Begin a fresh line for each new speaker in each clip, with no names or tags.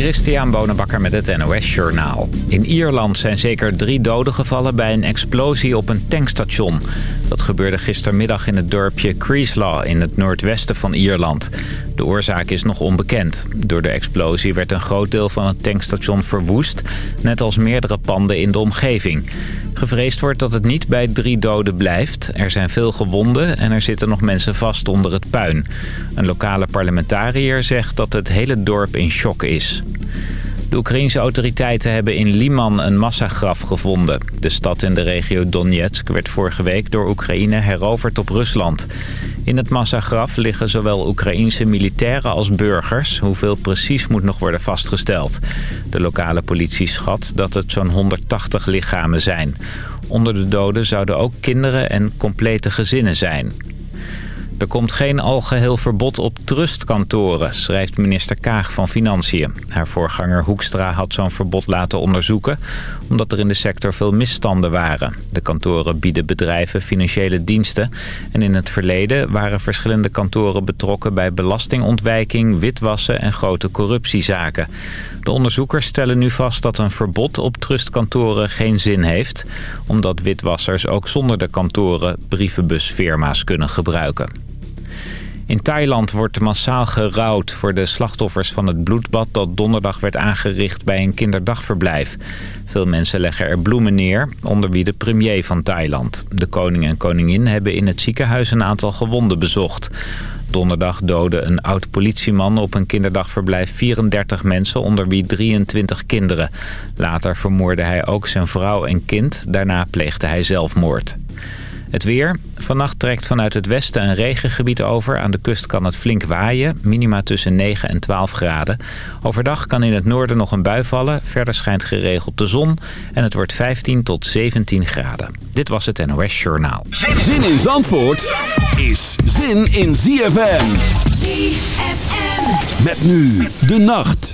Christian Bonenbakker met het NOS Journaal. In Ierland zijn zeker drie doden gevallen bij een explosie op een tankstation. Dat gebeurde gistermiddag in het dorpje Creeslaw in het noordwesten van Ierland. De oorzaak is nog onbekend. Door de explosie werd een groot deel van het tankstation verwoest... net als meerdere panden in de omgeving. Gevreesd wordt dat het niet bij drie doden blijft. Er zijn veel gewonden en er zitten nog mensen vast onder het puin. Een lokale parlementariër zegt dat het hele dorp in shock is. De Oekraïnse autoriteiten hebben in Liman een massagraf gevonden. De stad in de regio Donetsk werd vorige week door Oekraïne heroverd op Rusland. In het massagraf liggen zowel Oekraïense militairen als burgers. Hoeveel precies moet nog worden vastgesteld. De lokale politie schat dat het zo'n 180 lichamen zijn. Onder de doden zouden ook kinderen en complete gezinnen zijn. Er komt geen algeheel verbod op trustkantoren, schrijft minister Kaag van Financiën. Haar voorganger Hoekstra had zo'n verbod laten onderzoeken... omdat er in de sector veel misstanden waren. De kantoren bieden bedrijven financiële diensten... en in het verleden waren verschillende kantoren betrokken... bij belastingontwijking, witwassen en grote corruptiezaken. De onderzoekers stellen nu vast dat een verbod op trustkantoren geen zin heeft... omdat witwassers ook zonder de kantoren brievenbusfirma's kunnen gebruiken. In Thailand wordt massaal gerouwd voor de slachtoffers van het bloedbad... dat donderdag werd aangericht bij een kinderdagverblijf. Veel mensen leggen er bloemen neer, onder wie de premier van Thailand. De koning en koningin hebben in het ziekenhuis een aantal gewonden bezocht. Donderdag doodde een oud-politieman op een kinderdagverblijf 34 mensen, onder wie 23 kinderen. Later vermoorde hij ook zijn vrouw en kind, daarna pleegde hij zelfmoord. Het weer. Vannacht trekt vanuit het westen een regengebied over. Aan de kust kan het flink waaien. Minima tussen 9 en 12 graden. Overdag kan in het noorden nog een bui vallen. Verder schijnt geregeld de zon. En het wordt 15 tot 17 graden. Dit was het NOS Journaal.
Zin in Zandvoort is zin in ZFM.
ZFM.
Met nu de nacht.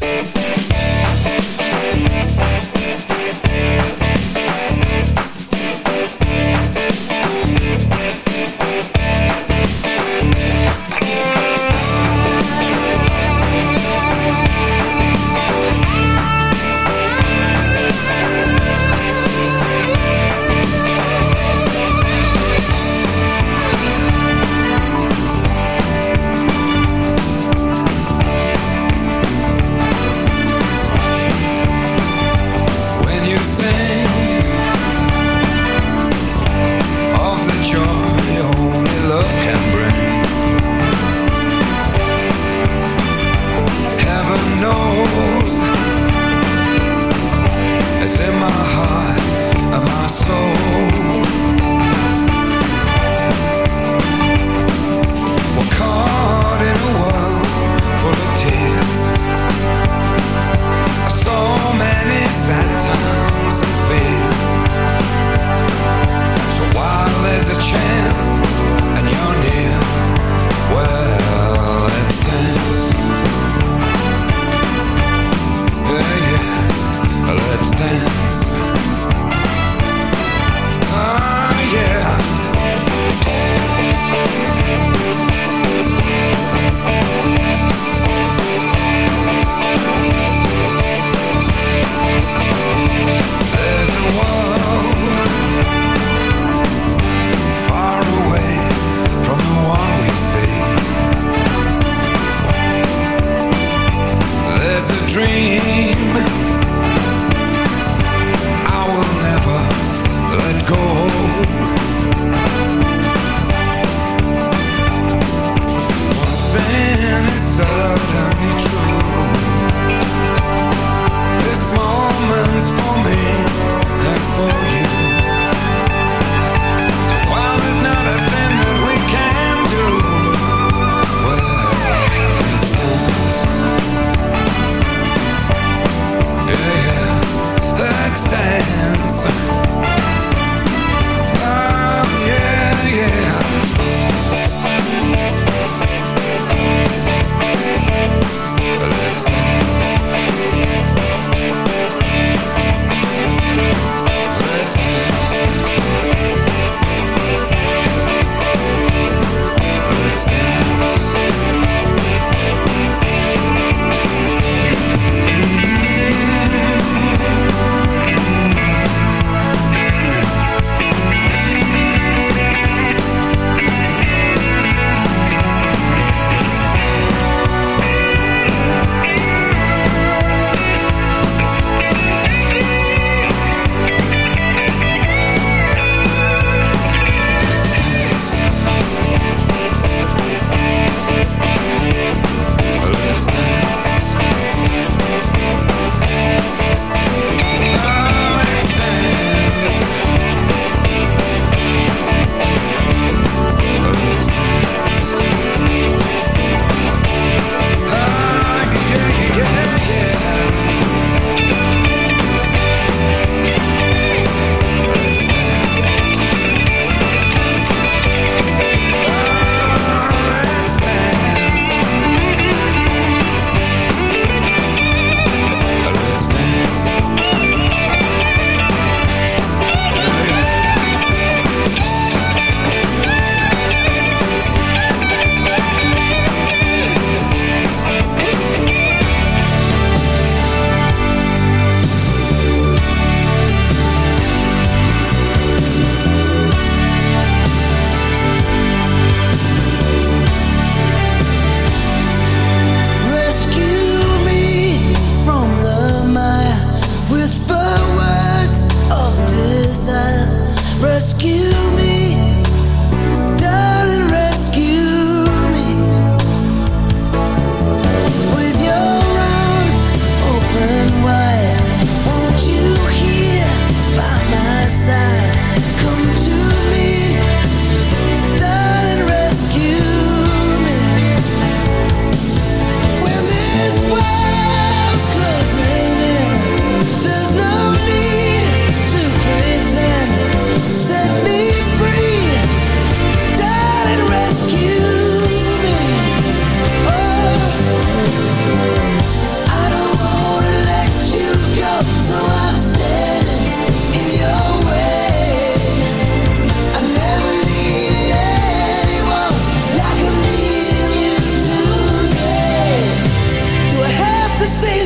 to see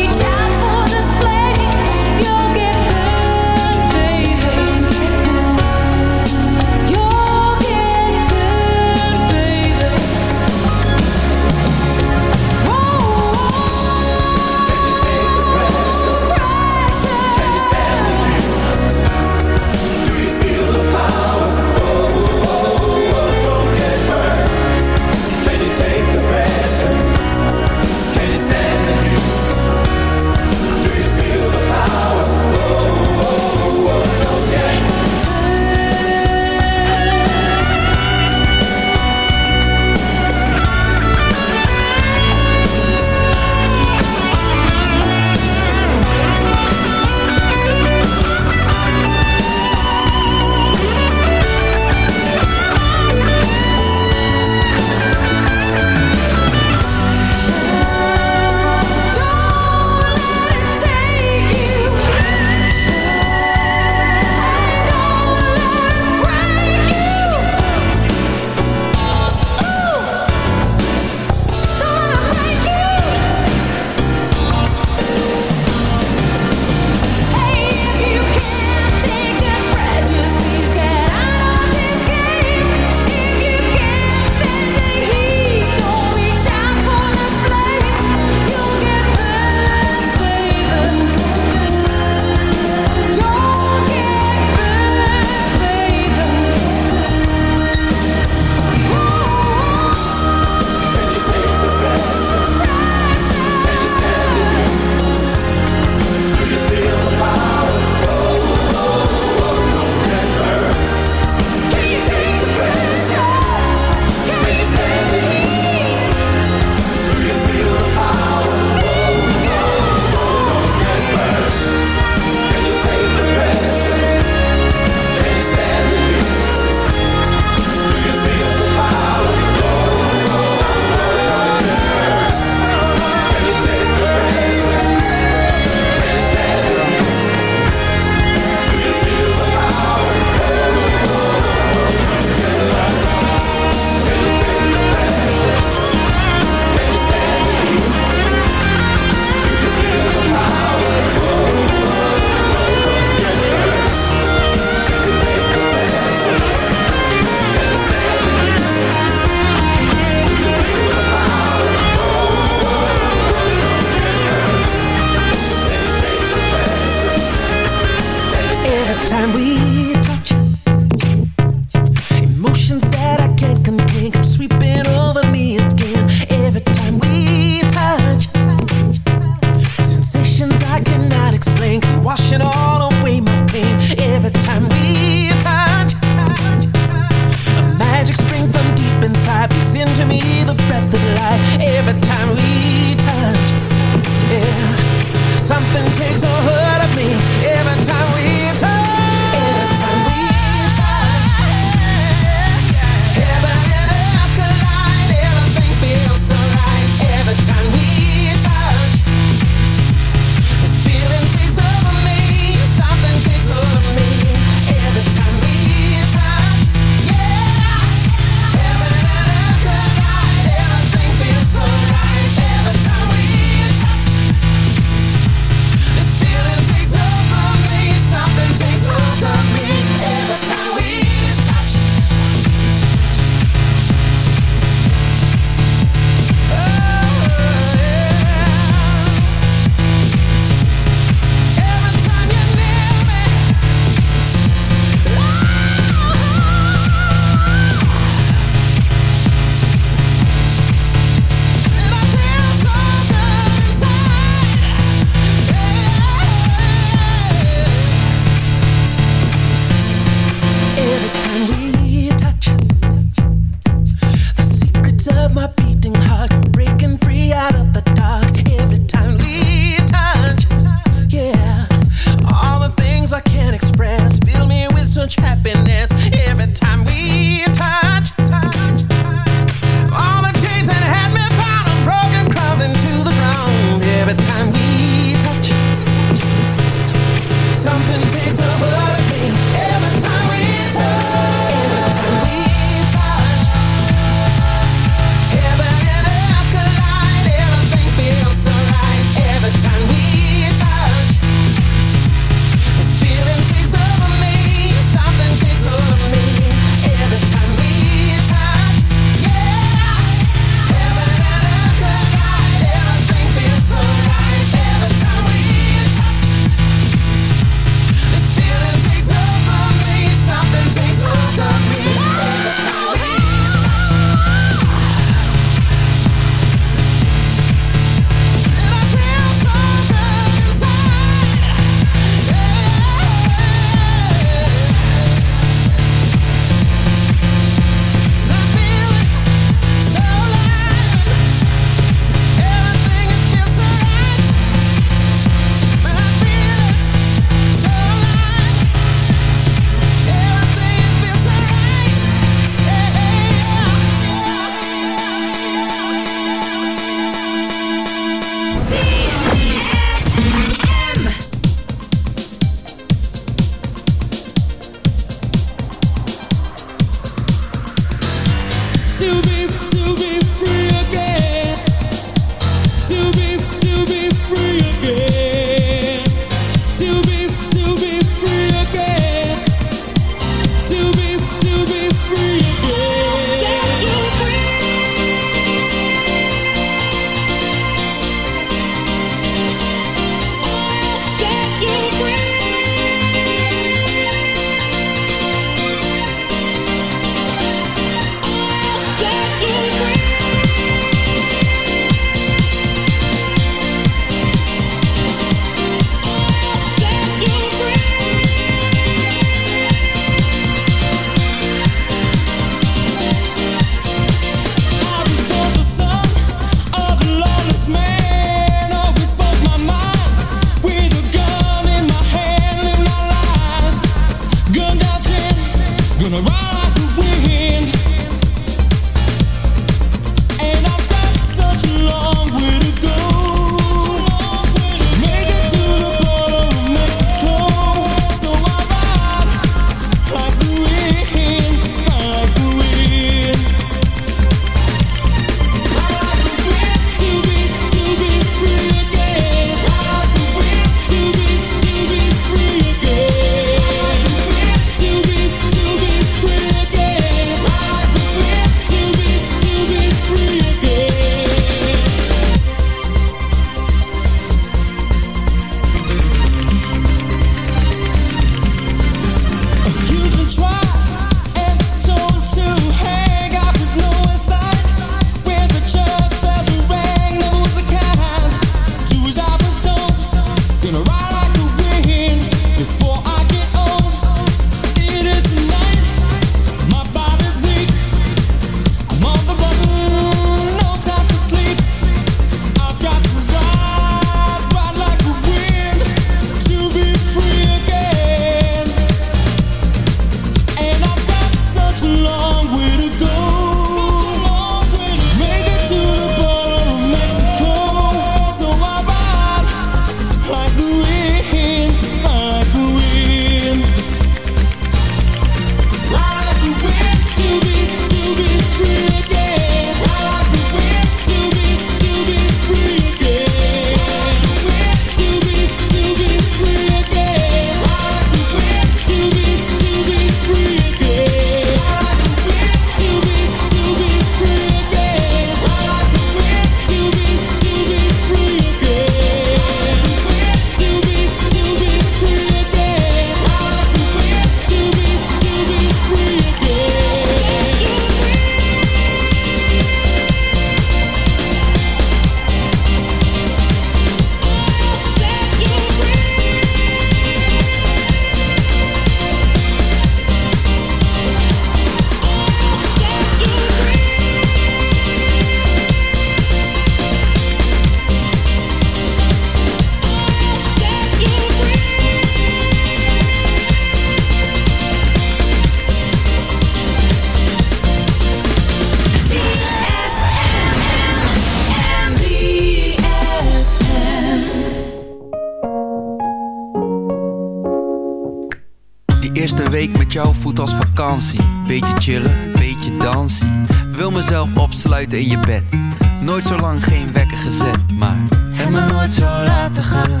Nooit zo lang geen wekker gezet, maar heb me nooit zo laten gaan.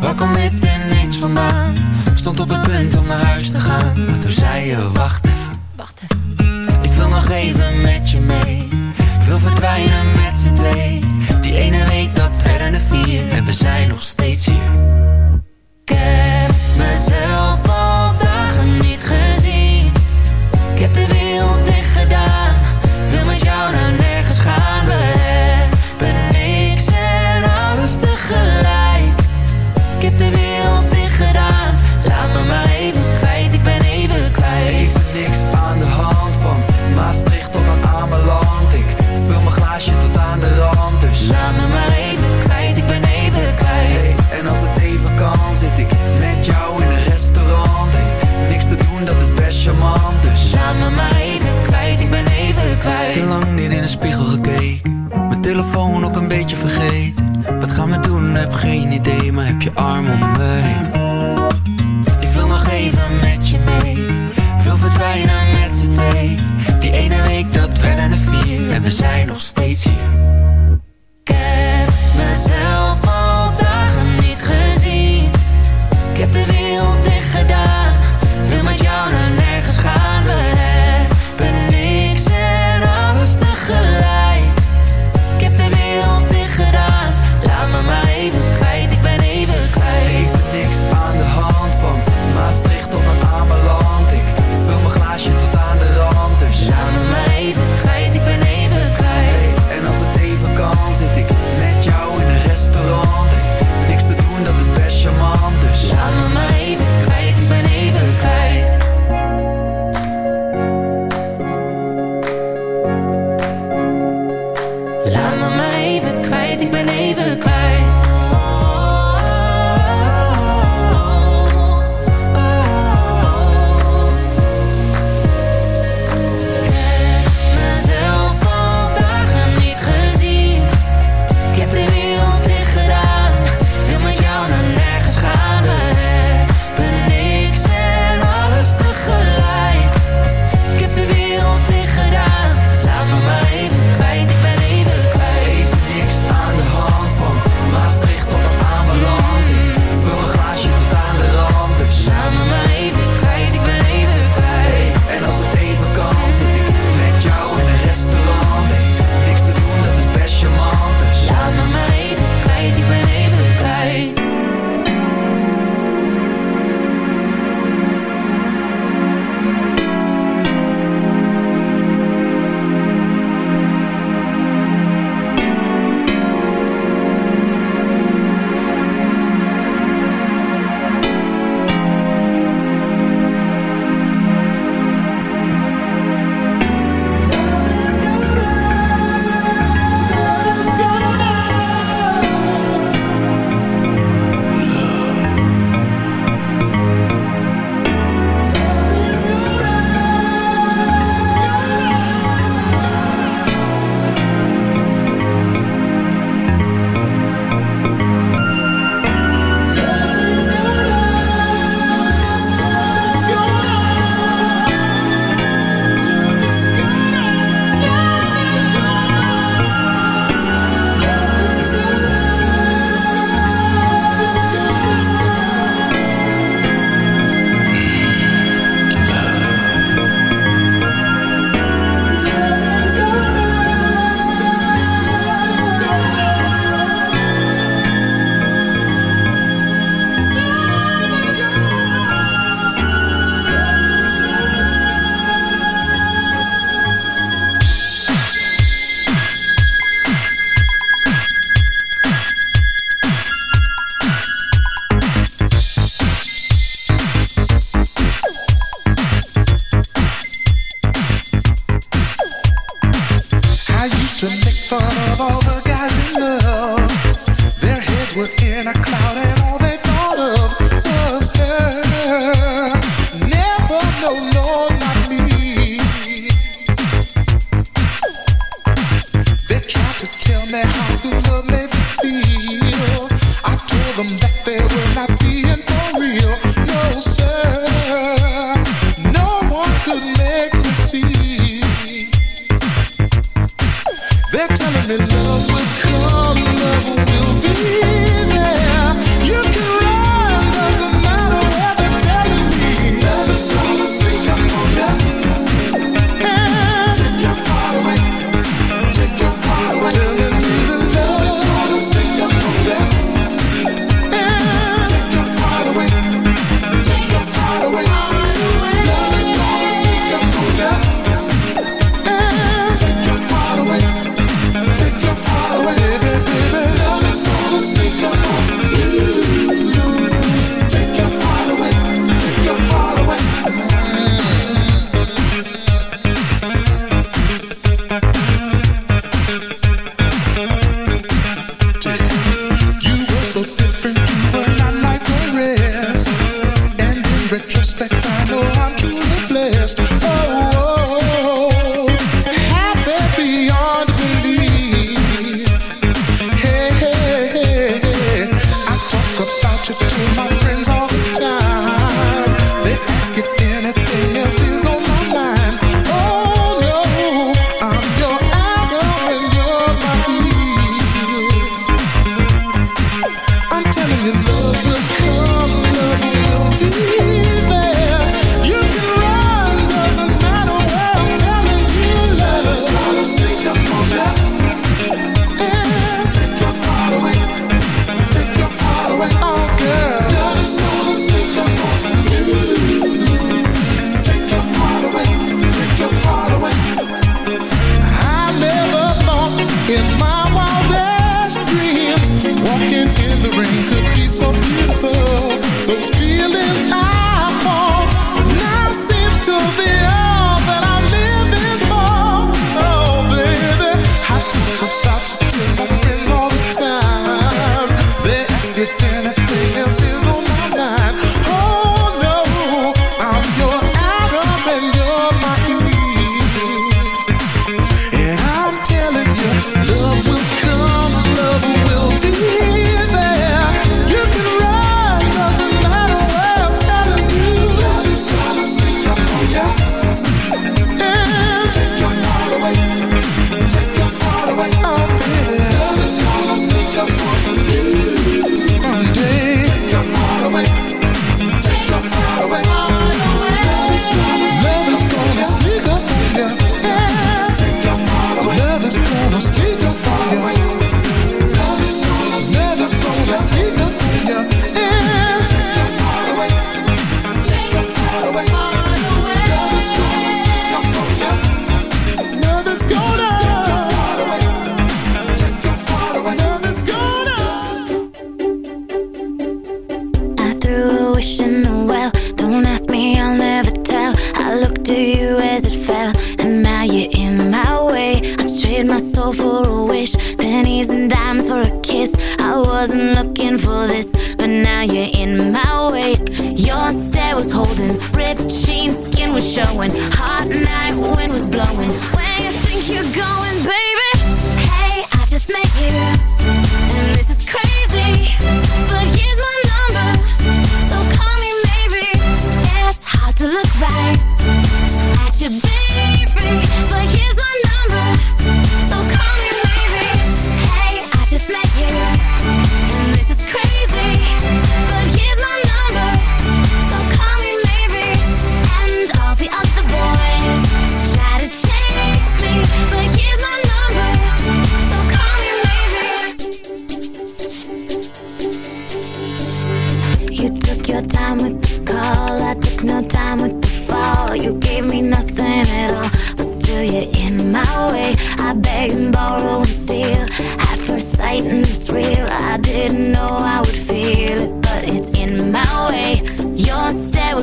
Waar kom dit ineens vandaan? Stond op het punt om naar huis te gaan, maar toen zei je wacht even. Wacht even. Ik wil nog even met je mee. Ik wil verdwijnen met z'n twee. Die ene week dat werden de vier en we zijn nog steeds hier. Ik heb mezelf al dagen niet gezien. Ik heb de geen idee, maar heb je arm om mij. Ik wil nog even met je mee, wil verdwijnen met z'n twee. Die ene week dat werden de vier en we zijn nog steeds hier.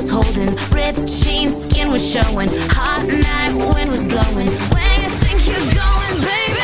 was holding, ripped jeans, skin was showing, hot night wind was blowing. Where you think you're going, baby?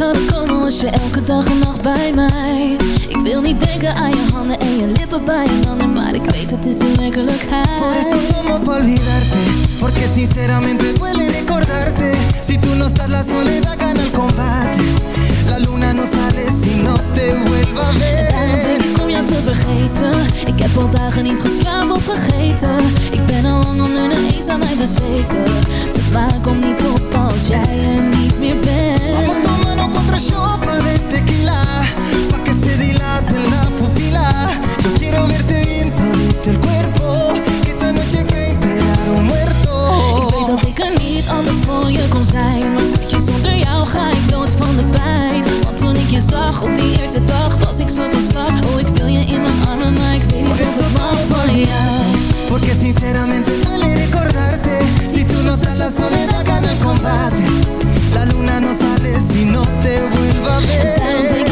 Uit zouden komen Was je elke dag en nacht bij mij. Ik wil niet denken aan je handen en je lippen bij je handen Maar ik weet het is de werkelijkheid.
Por eso tomo pa olvidarte Porque sinceramente duele recordarte. Si tú no estás la soledad gana el combate. La luna no sale si no te vuelva a ver.
Daarom denk ik om jou te vergeten. Ik heb al dagen niet geslapen of vergeten. Ik ben al lang onder de eens aan mij bezweken. De maan komt niet op als jij er niet meer bent
Pa' que se dilate la pupila. Yo quiero verte bien todito el cuerpo. Que esta noche que enterar un muerto
Ik weet dat ik er niet altijd voor je kon zijn. Maar schatje, zonder jou ga ik dood van de pijn. Want toen ik je zag op die eerste dag Was ik zo van slag. Oh, ik wil je in mijn armen Maar ik weet niet of ik van jou.
Porque sinceramente duele recordarte. Si tú no estás la soledad gana el combate. La luna no sale si no te vuelva a ver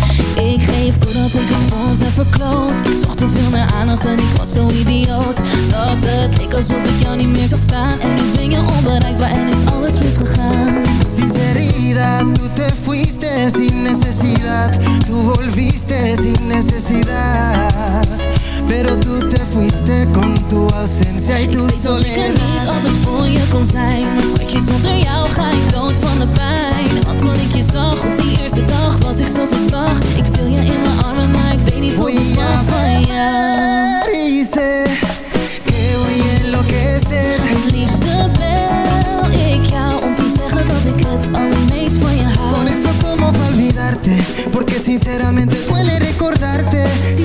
Ik doordat ik het voor heb verkloot. Ik zocht te veel naar aandacht en ik was zo idioot. Dat het leek alsof ik jou niet meer zag staan. En nu ben je onbereikbaar en is alles misgegaan.
Sinceridad, tú te fuiste sin necesidad. Tú volviste sin necesidad. Pero tú te fuiste con tu ausencia y tu
Ik weet dat ik er niet
soledad.
altijd voor je kon zijn. Maar schatje, zonder jou ga ik dood van de pijn Want toen ik je zag op die eerste dag was ik zo verslag. Ik viel je in mijn armen, maar ik weet niet
Voy
ik mag van
y sé Que voy a enloquecer.
Het liefste bel ik jou om te zeggen dat ik het allermeest van je
Por
hou
eso tomo pa' olvidarte? Porque sinceramente duele recordarte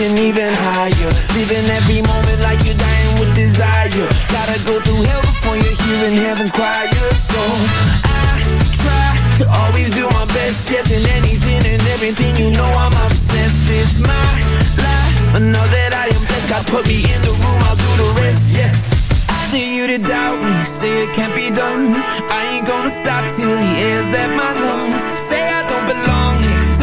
even higher Living every moment like you're dying with desire Gotta go through hell before you're hearing heaven's choir So I try to always do my best, yes, in anything and everything. You know I'm obsessed. It's my life. I know that I am blessed. God put me in the room, I'll do the rest, yes. Dare you to doubt me, say it can't be done. I ain't gonna stop till the air's left my lungs. Say I don't belong here,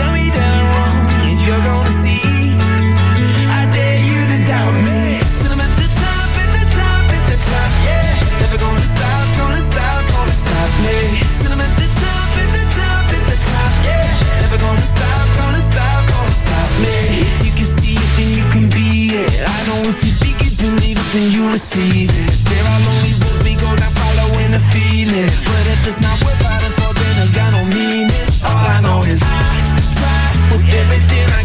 then you receive it. There are lonely roads we go down, following the feeling. But if it's not worth fighting for, then it's got no meaning. All I know is I try with everything I